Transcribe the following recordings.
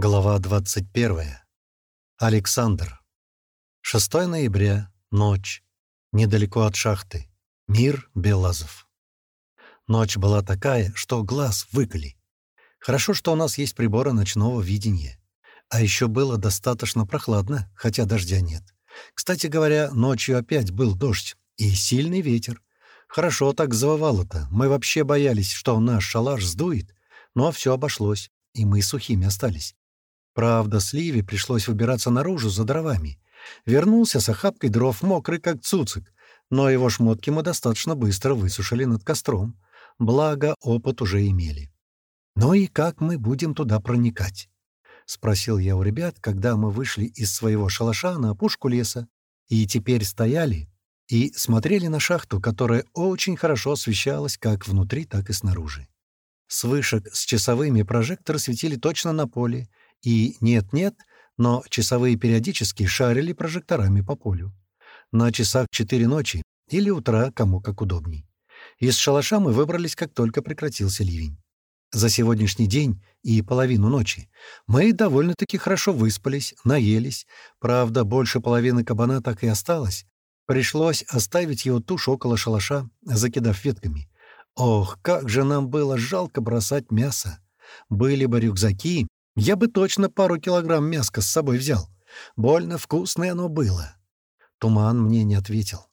Глава 21. Александр. 6 ноября. Ночь. Недалеко от шахты. Мир Белазов. Ночь была такая, что глаз выколи. Хорошо, что у нас есть приборы ночного видения. А еще было достаточно прохладно, хотя дождя нет. Кстати говоря, ночью опять был дождь и сильный ветер. Хорошо так завывало-то. Мы вообще боялись, что наш шалаш сдует, но все обошлось, и мы сухими остались. Правда, Сливе пришлось выбираться наружу за дровами. Вернулся с охапкой дров, мокрый как цуцик, но его шмотки мы достаточно быстро высушили над костром. Благо, опыт уже имели. «Ну и как мы будем туда проникать?» — спросил я у ребят, когда мы вышли из своего шалаша на опушку леса и теперь стояли и смотрели на шахту, которая очень хорошо освещалась как внутри, так и снаружи. С вышек с часовыми прожекторы светили точно на поле, и нет-нет, но часовые периодически шарили прожекторами по полю. На часах четыре ночи или утра, кому как удобней. Из шалаша мы выбрались, как только прекратился ливень. За сегодняшний день и половину ночи мы довольно-таки хорошо выспались, наелись. Правда, больше половины кабана так и осталось. Пришлось оставить его тушь около шалаша, закидав ветками. Ох, как же нам было жалко бросать мясо. Были бы рюкзаки, я бы точно пару килограмм мяска с собой взял. Больно вкусное оно было. Туман мне не ответил.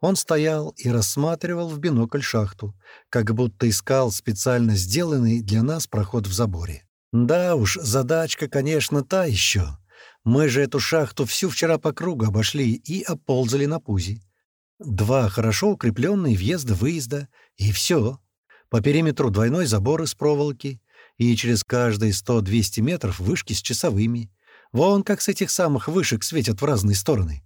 Он стоял и рассматривал в бинокль шахту, как будто искал специально сделанный для нас проход в заборе. Да уж, задачка, конечно, та еще. Мы же эту шахту всю вчера по кругу обошли и оползали на пузе. Два хорошо укрепленные въезда-выезда, и все. По периметру двойной забор из проволоки, и через каждые 100-200 метров вышки с часовыми. Вон как с этих самых вышек светят в разные стороны.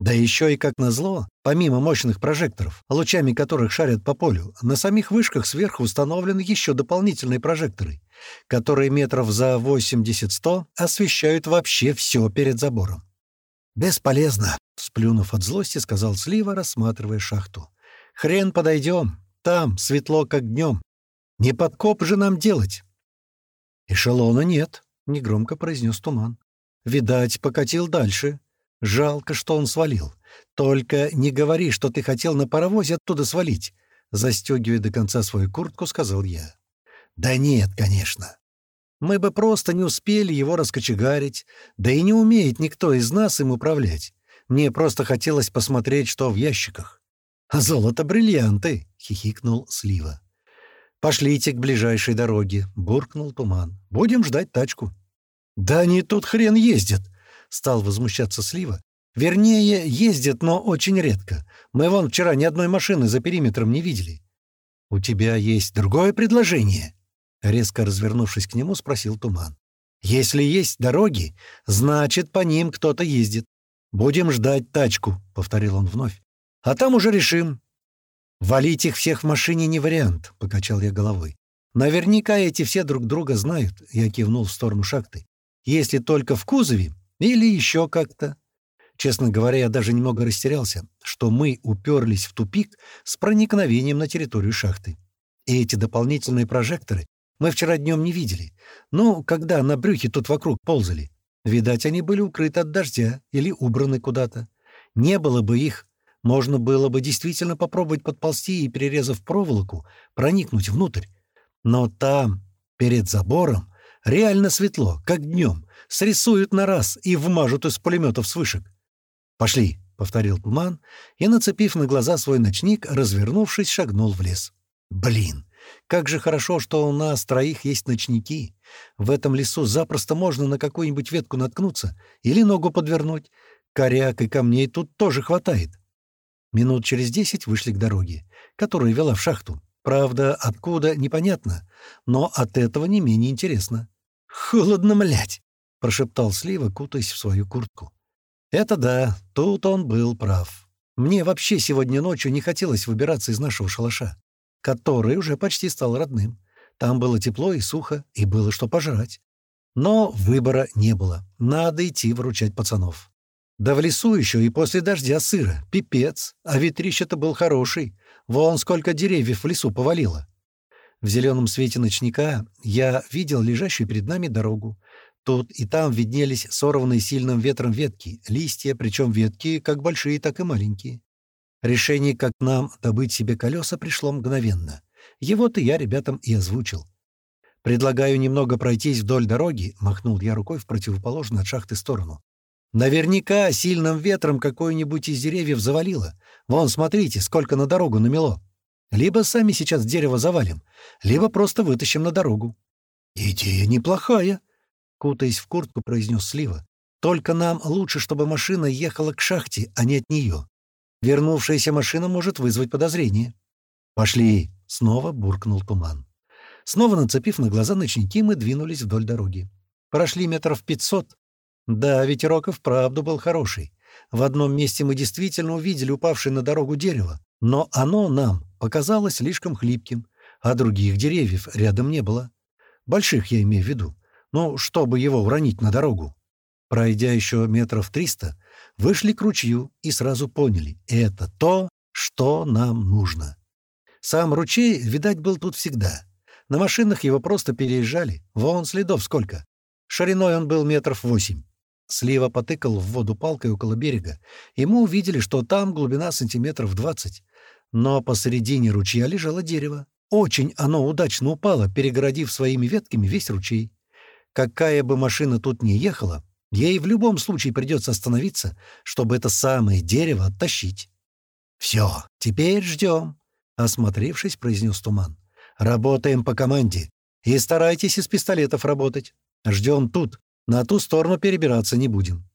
Да еще и, как назло, помимо мощных прожекторов, лучами которых шарят по полю, на самих вышках сверху установлены еще дополнительные прожекторы, которые метров за 80-100 освещают вообще все перед забором. «Бесполезно», — сплюнув от злости, сказал Слива, рассматривая шахту. «Хрен подойдем. Там светло, как днем. Не подкоп же нам делать. «Эшелона нет», — негромко произнес Туман. «Видать, покатил дальше. Жалко, что он свалил. Только не говори, что ты хотел на паровозе оттуда свалить», — застегивая до конца свою куртку, сказал я. «Да нет, конечно. Мы бы просто не успели его раскочегарить, да и не умеет никто из нас им управлять. Мне просто хотелось посмотреть, что в ящиках». «А золото-бриллианты!» — хихикнул Слива. «Пошлите к ближайшей дороге», — буркнул туман. «Будем ждать тачку». «Да не тут хрен ездит», — стал возмущаться Слива. «Вернее, ездит, но очень редко. Мы вон вчера ни одной машины за периметром не видели». «У тебя есть другое предложение?» Резко развернувшись к нему, спросил Туман. «Если есть дороги, значит, по ним кто-то ездит. Будем ждать тачку», — повторил он вновь. «А там уже решим, «Валить их всех в машине не вариант», — покачал я головой. «Наверняка эти все друг друга знают», — я кивнул в сторону шахты. «Если только в кузове или еще как-то». Честно говоря, я даже немного растерялся, что мы уперлись в тупик с проникновением на территорию шахты. И эти дополнительные прожекторы мы вчера днем не видели. Ну, когда на брюхе тут вокруг ползали. Видать, они были укрыты от дождя или убраны куда-то. Не было бы их, можно было бы действительно попробовать подползти и, перерезав проволоку, проникнуть внутрь. Но там, перед забором, реально светло, как днем. Срисуют на раз и вмажут из пулеметов с вышек. «Пошли», — повторил Туман, и, нацепив на глаза свой ночник, развернувшись, шагнул в лес. «Блин, как же хорошо, что у нас троих есть ночники. В этом лесу запросто можно на какую-нибудь ветку наткнуться или ногу подвернуть. Коряк и камней тут тоже хватает. Минут через десять вышли к дороге, которая вела в шахту. Правда, откуда — непонятно, но от этого не менее интересно. «Холодно, млять!» — прошептал Слива, кутаясь в свою куртку. «Это да, тут он был прав. Мне вообще сегодня ночью не хотелось выбираться из нашего шалаша, который уже почти стал родным. Там было тепло и сухо, и было что пожрать. Но выбора не было. Надо идти выручать пацанов. Да в лесу еще и после дождя сыро. Пипец. А ветрище-то был хороший. Вон сколько деревьев в лесу повалило. В зеленом свете ночника я видел лежащую перед нами дорогу. Тут и там виднелись сорванные сильным ветром ветки, листья, причем ветки как большие, так и маленькие. Решение, как нам добыть себе колеса, пришло мгновенно. Его-то я ребятам и озвучил. «Предлагаю немного пройтись вдоль дороги», — махнул я рукой в противоположную от шахты сторону. «Наверняка сильным ветром какое-нибудь из деревьев завалило. Вон, смотрите, сколько на дорогу намело. Либо сами сейчас дерево завалим, либо просто вытащим на дорогу». «Идея неплохая», кутаясь в куртку, произнес Слива. «Только нам лучше, чтобы машина ехала к шахте, а не от нее. Вернувшаяся машина может вызвать подозрение». «Пошли!» — снова буркнул туман. Снова нацепив на глаза ночники, мы двинулись вдоль дороги. Прошли метров пятьсот. Да, ветерок и вправду был хороший. В одном месте мы действительно увидели упавшее на дорогу дерево, но оно нам показалось слишком хлипким, а других деревьев рядом не было. Больших я имею в виду. Ну, чтобы его уронить на дорогу. Пройдя еще метров триста, вышли к ручью и сразу поняли — это то, что нам нужно. Сам ручей, видать, был тут всегда. На машинах его просто переезжали. Вон следов сколько. Шириной он был метров восемь. Слива потыкал в воду палкой около берега, и мы увидели, что там глубина сантиметров двадцать. Но посередине ручья лежало дерево. Очень оно удачно упало, перегородив своими ветками весь ручей. Какая бы машина тут ни ехала, ей в любом случае придется остановиться, чтобы это самое дерево оттащить. «Все, теперь ждем», — осмотревшись, произнес Туман. «Работаем по команде. И старайтесь из пистолетов работать. Ждем тут, на ту сторону перебираться не будем».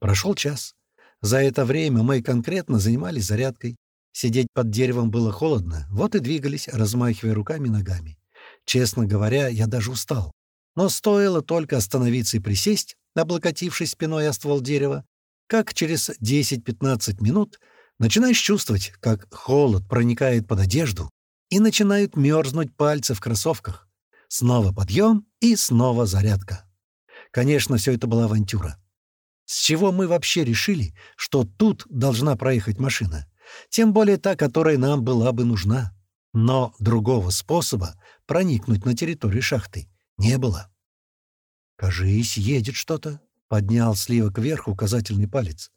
Прошел час. За это время мы конкретно занимались зарядкой. Сидеть под деревом было холодно, вот и двигались, размахивая руками и ногами. Честно говоря, я даже устал. Но стоило только остановиться и присесть, облокотившись спиной о ствол дерева, как через 10-15 минут начинаешь чувствовать, как холод проникает под одежду и начинают мерзнуть пальцы в кроссовках. Снова подъем и снова зарядка. Конечно, все это была авантюра. С чего мы вообще решили, что тут должна проехать машина? Тем более та, которая нам была бы нужна. Но другого способа проникнуть на территорию шахты не было. «Кажись, едет что-то», — поднял сливок вверх указательный палец.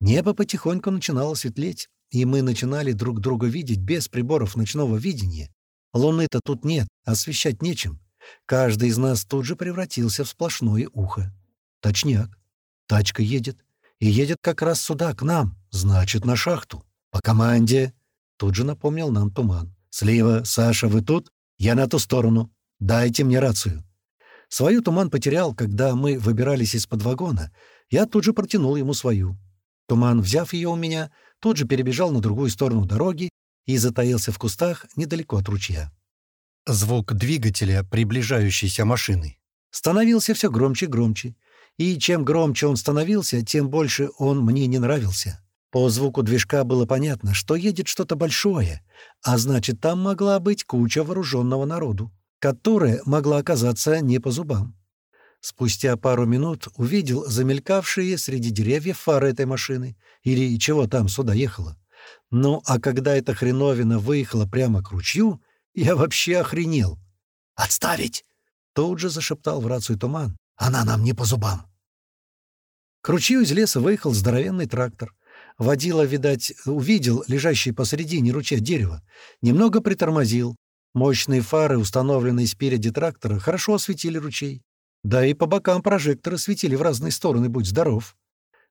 Небо потихоньку начинало светлеть, и мы начинали друг друга видеть без приборов ночного видения. Луны-то тут нет, освещать нечем. Каждый из нас тут же превратился в сплошное ухо. Точняк. Тачка едет. И едет как раз сюда, к нам. Значит, на шахту. По команде. Тут же напомнил нам туман. «Слива, Саша, вы тут? Я на ту сторону. Дайте мне рацию». Свою туман потерял, когда мы выбирались из-под вагона. Я тут же протянул ему свою. Туман, взяв ее у меня, тут же перебежал на другую сторону дороги и затаился в кустах недалеко от ручья. Звук двигателя приближающейся машины становился все громче и громче. И чем громче он становился, тем больше он мне не нравился. По звуку движка было понятно, что едет что-то большое, а значит, там могла быть куча вооруженного народу которая могла оказаться не по зубам. Спустя пару минут увидел замелькавшие среди деревьев фары этой машины, или чего там сюда ехало. Ну, а когда эта хреновина выехала прямо к ручью, я вообще охренел. «Отставить!» — тут же зашептал в рацию туман. «Она нам не по зубам!» К ручью из леса выехал здоровенный трактор. Водила, видать, увидел лежащее посредине ручья дерево, немного притормозил, Мощные фары, установленные спереди трактора, хорошо осветили ручей. Да и по бокам прожекторы светили в разные стороны, будь здоров.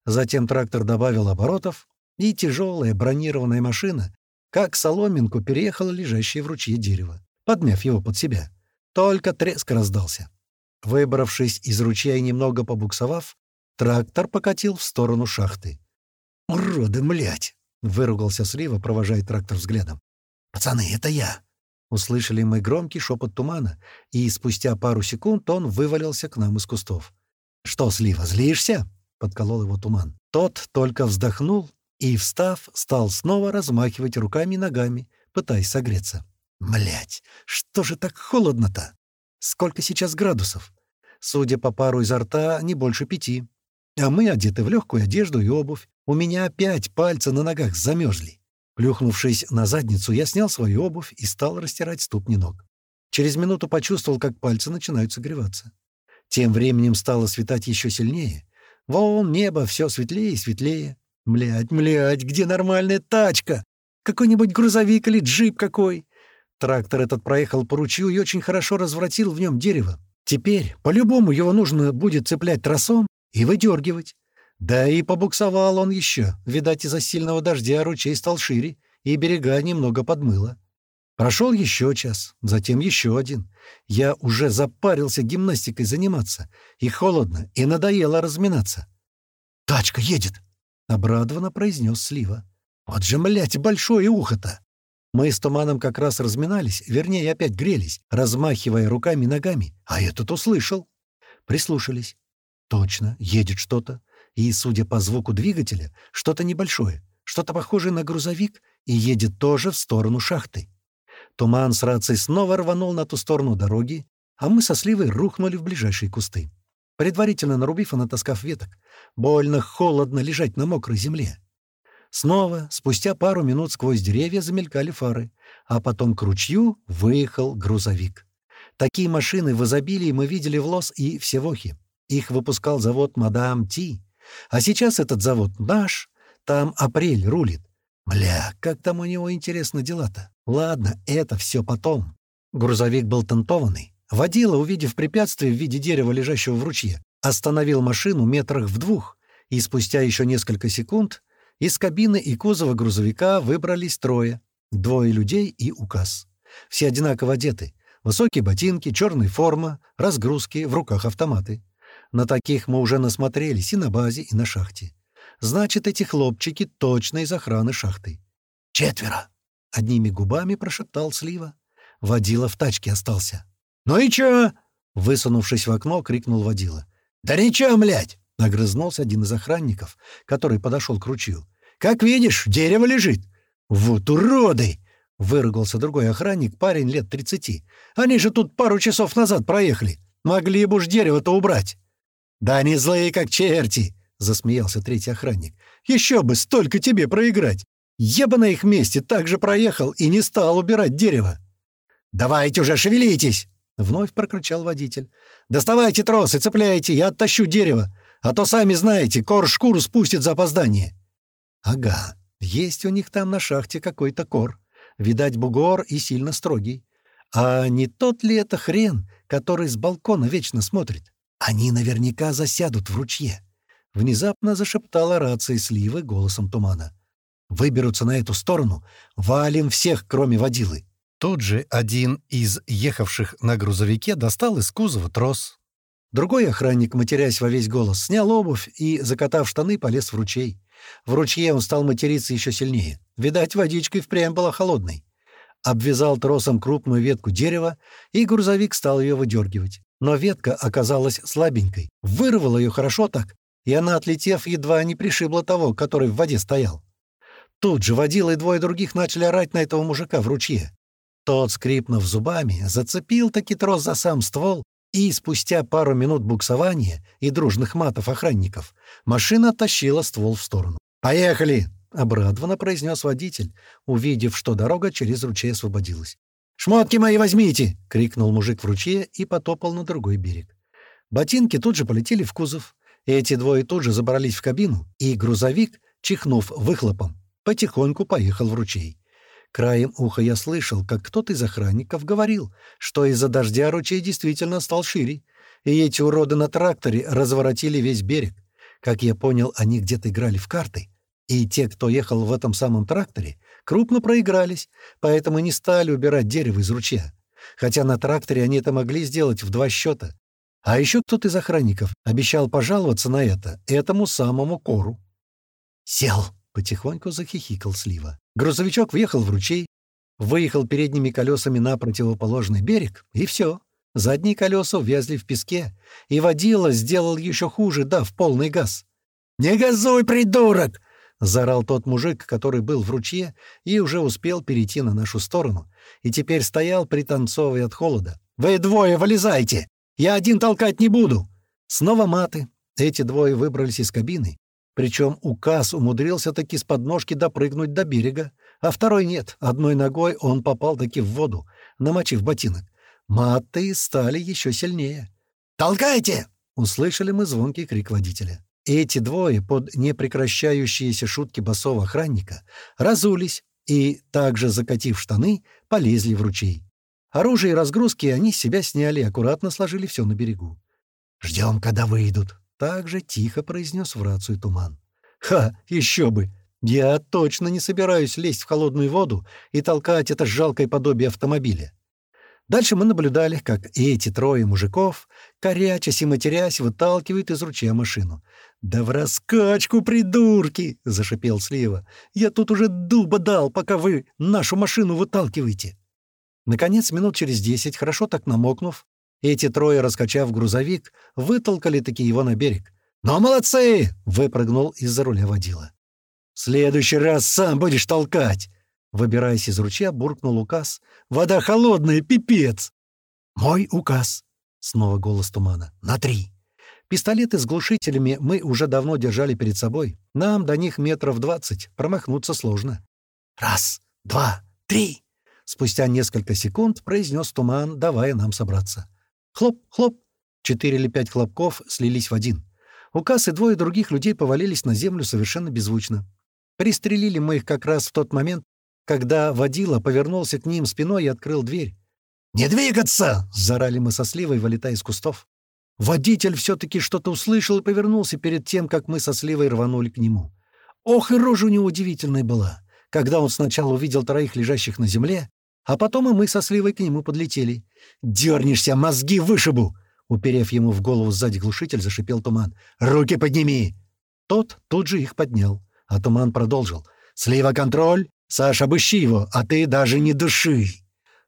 Затем трактор добавил оборотов, и тяжелая бронированная машина, как соломинку, переехала лежащее в ручье дерево, подмяв его под себя. Только треск раздался. Выбравшись из ручья и немного побуксовав, трактор покатил в сторону шахты. «Уроды, млять!» — выругался Слива, провожая трактор взглядом. «Пацаны, это я!» Услышали мы громкий шепот тумана, и спустя пару секунд он вывалился к нам из кустов. «Что, Слива, злишься?» — подколол его туман. Тот только вздохнул и, встав, стал снова размахивать руками и ногами, пытаясь согреться. Млять, что же так холодно-то? Сколько сейчас градусов? Судя по пару изо рта, не больше пяти. А мы одеты в легкую одежду и обувь. У меня опять пальцы на ногах замерзли. Плюхнувшись на задницу, я снял свою обувь и стал растирать ступни ног. Через минуту почувствовал, как пальцы начинают согреваться. Тем временем стало светать еще сильнее. Вон небо все светлее и светлее. Млять, млять, где нормальная тачка? Какой-нибудь грузовик или джип какой? Трактор этот проехал по ручью и очень хорошо развратил в нем дерево. Теперь по-любому его нужно будет цеплять тросом и выдергивать. Да и побуксовал он еще. Видать, из-за сильного дождя ручей стал шире, и берега немного подмыло. Прошел еще час, затем еще один. Я уже запарился гимнастикой заниматься. И холодно, и надоело разминаться. «Тачка едет!» — обрадованно произнес Слива. «Вот же, млять, большое ухо-то!» Мы с Туманом как раз разминались, вернее, опять грелись, размахивая руками и ногами, а этот услышал. Прислушались. Точно, едет что-то. И, судя по звуку двигателя, что-то небольшое, что-то похожее на грузовик, и едет тоже в сторону шахты. Туман с рацией снова рванул на ту сторону дороги, а мы со Сливой рухнули в ближайшие кусты. Предварительно нарубив и натаскав веток, больно холодно лежать на мокрой земле. Снова, спустя пару минут сквозь деревья замелькали фары, а потом к ручью выехал грузовик. Такие машины в изобилии мы видели в Лос и в Севохе. Их выпускал завод «Мадам Ти». А сейчас этот завод наш, там апрель рулит. Бля, как там у него, интересно, дела-то? Ладно, это все потом. Грузовик был тантованный. Водила, увидев препятствие в виде дерева, лежащего в ручье, остановил машину метрах в двух, и спустя еще несколько секунд из кабины и кузова грузовика выбрались трое. Двое людей и указ. Все одинаково одеты. Высокие ботинки, черная форма, разгрузки, в руках автоматы. На таких мы уже насмотрелись и на базе, и на шахте. Значит, эти хлопчики точно из охраны шахты. «Четверо!» — одними губами прошептал Слива. Водила в тачке остался. «Ну и чё?» — высунувшись в окно, крикнул водила. «Да ничего, млядь!» — огрызнулся один из охранников, который подошел к ручью. «Как видишь, дерево лежит!» «Вот уроды!» — выругался другой охранник, парень лет тридцати. «Они же тут пару часов назад проехали. Могли бы уж дерево-то убрать». «Да они злые, как черти!» засмеялся третий охранник. «Еще бы столько тебе проиграть! Я бы на их месте так же проехал и не стал убирать дерево!» «Давайте уже, шевелитесь!» — вновь прокричал водитель. «Доставайте тросы, цепляйте, я оттащу дерево, а то, сами знаете, кор шкуру спустит за опоздание». «Ага, есть у них там на шахте какой-то кор. Видать, бугор и сильно строгий. А не тот ли это хрен, который с балкона вечно смотрит? Они наверняка засядут в ручье. Внезапно зашептала рация сливы голосом тумана. «Выберутся на эту сторону, валим всех, кроме водилы». Тут же один из ехавших на грузовике достал из кузова трос. Другой охранник, матерясь во весь голос, снял обувь и, закатав штаны, полез в ручей. В ручье он стал материться еще сильнее. Видать, водичка и впрямь была холодной. Обвязал тросом крупную ветку дерева, и грузовик стал ее выдергивать. Но ветка оказалась слабенькой. Вырвал ее хорошо так, и она, отлетев, едва не пришибла того, который в воде стоял. Тут же водила и двое других начали орать на этого мужика в ручье. Тот, скрипнув зубами, зацепил таки трос за сам ствол, и спустя пару минут буксования и дружных матов охранников машина тащила ствол в сторону. «Поехали!» — обрадованно произнес водитель, увидев, что дорога через ручей освободилась. «Шмотки мои возьмите!» — крикнул мужик в ручье и потопал на другой берег. Ботинки тут же полетели в кузов. Эти двое тут же забрались в кабину, и грузовик, чихнув выхлопом, потихоньку поехал в ручей. Краем уха я слышал, как кто-то из охранников говорил, что из-за дождя ручей действительно стал шире, и эти уроды на тракторе разворотили весь берег. Как я понял, они где-то играли в карты, и те, кто ехал в этом самом тракторе, крупно проигрались, поэтому не стали убирать дерево из ручья. Хотя на тракторе они это могли сделать в два счета, а еще кто-то из охранников обещал пожаловаться на это этому самому кору. «Сел!» — потихоньку захихикал Слива. Грузовичок въехал в ручей, выехал передними колесами на противоположный берег, и все. Задние колеса увязли в песке, и водила сделал еще хуже, дав полный газ. «Не газуй, придурок!» — заорал тот мужик, который был в ручье и уже успел перейти на нашу сторону, и теперь стоял, пританцовывая от холода. «Вы двое вылезайте! Я один толкать не буду!» Снова маты. Эти двое выбрались из кабины. Причем указ умудрился таки с подножки допрыгнуть до берега, а второй нет. Одной ногой он попал таки в воду, намочив ботинок. Маты стали еще сильнее. Толкайте!» — услышали мы звонкий крик водителя. Эти двое под непрекращающиеся шутки басового охранника разулись и, также закатив штаны, полезли в ручей. Оружие и разгрузки они с себя сняли аккуратно сложили все на берегу. «Ждем, когда выйдут», — также тихо произнес в рацию туман. «Ха, еще бы! Я точно не собираюсь лезть в холодную воду и толкать это жалкое подобие автомобиля. Дальше мы наблюдали, как эти трое мужиков, корячась и матерясь, выталкивают из ручья машину. «Да в раскачку, придурки!» — зашипел Слива. «Я тут уже дуба дал, пока вы нашу машину выталкиваете!» Наконец, минут через десять, хорошо так намокнув, эти трое, раскачав грузовик, вытолкали-таки его на берег. «Ну, молодцы!» — выпрыгнул из-за руля водила. «В следующий раз сам будешь толкать!» Выбираясь из ручья, буркнул указ. «Вода холодная, пипец!» «Мой указ!» — снова голос тумана. «На три!» Пистолеты с глушителями мы уже давно держали перед собой. Нам до них метров двадцать, промахнуться сложно. «Раз, два, три!» Спустя несколько секунд произнес туман, давая нам собраться. Хлоп, хлоп. Четыре или пять хлопков слились в один. Указ и двое других людей повалились на землю совершенно беззвучно. Пристрелили мы их как раз в тот момент, когда водила повернулся к ним спиной и открыл дверь. «Не двигаться!» — заорали мы со сливой, вылетая из кустов. Водитель все-таки что-то услышал и повернулся перед тем, как мы со сливой рванули к нему. Ох, и рожа у него удивительная была, когда он сначала увидел троих лежащих на земле, а потом и мы со сливой к нему подлетели. «Дернешься, мозги вышибу!» Уперев ему в голову сзади глушитель, зашипел туман. «Руки подними!» Тот тут же их поднял, а туман продолжил. «Слива контроль! Саша, обыщи его, а ты даже не души!»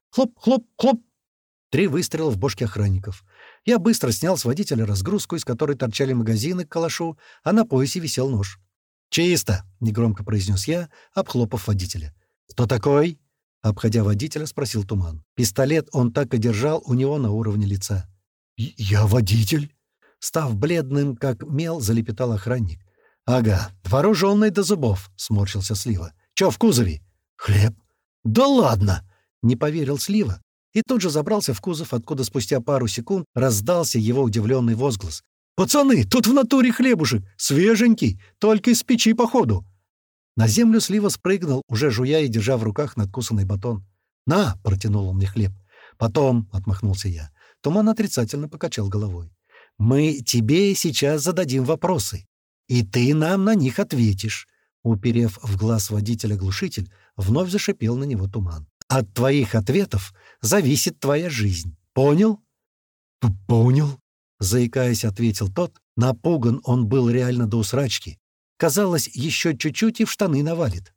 Хлоп, хлоп, хлоп. Три выстрела в бошке охранников. Я быстро снял с водителя разгрузку, из которой торчали магазины к калашу, а на поясе висел нож. «Чисто!» — негромко произнес я, обхлопав водителя. «Кто такой?» — обходя водителя, спросил Туман. Пистолет он так и держал у него на уровне лица. «Я водитель?» Став бледным, как мел, залепетал охранник. «Ага, вооруженный до зубов», — сморщился Слива. Чё в кузове?» «Хлеб». «Да ладно!» — не поверил Слива. И тут же забрался в кузов, откуда спустя пару секунд раздался его удивленный возглас. «Пацаны, тут в натуре хлебушек! Свеженький! Только из печи, походу!» На землю Слива спрыгнул, уже жуя и держа в руках надкусанный батон. «На!» — протянул он мне хлеб. «Потом!» — отмахнулся я. Туман отрицательно покачал головой. «Мы тебе сейчас зададим вопросы, и ты нам на них ответишь. Уперев в глаз водителя глушитель, вновь зашипел на него туман. «От твоих ответов зависит твоя жизнь. Понял?» «Понял», — заикаясь, ответил тот. Напуган он был реально до усрачки. Казалось, еще чуть-чуть и в штаны навалит.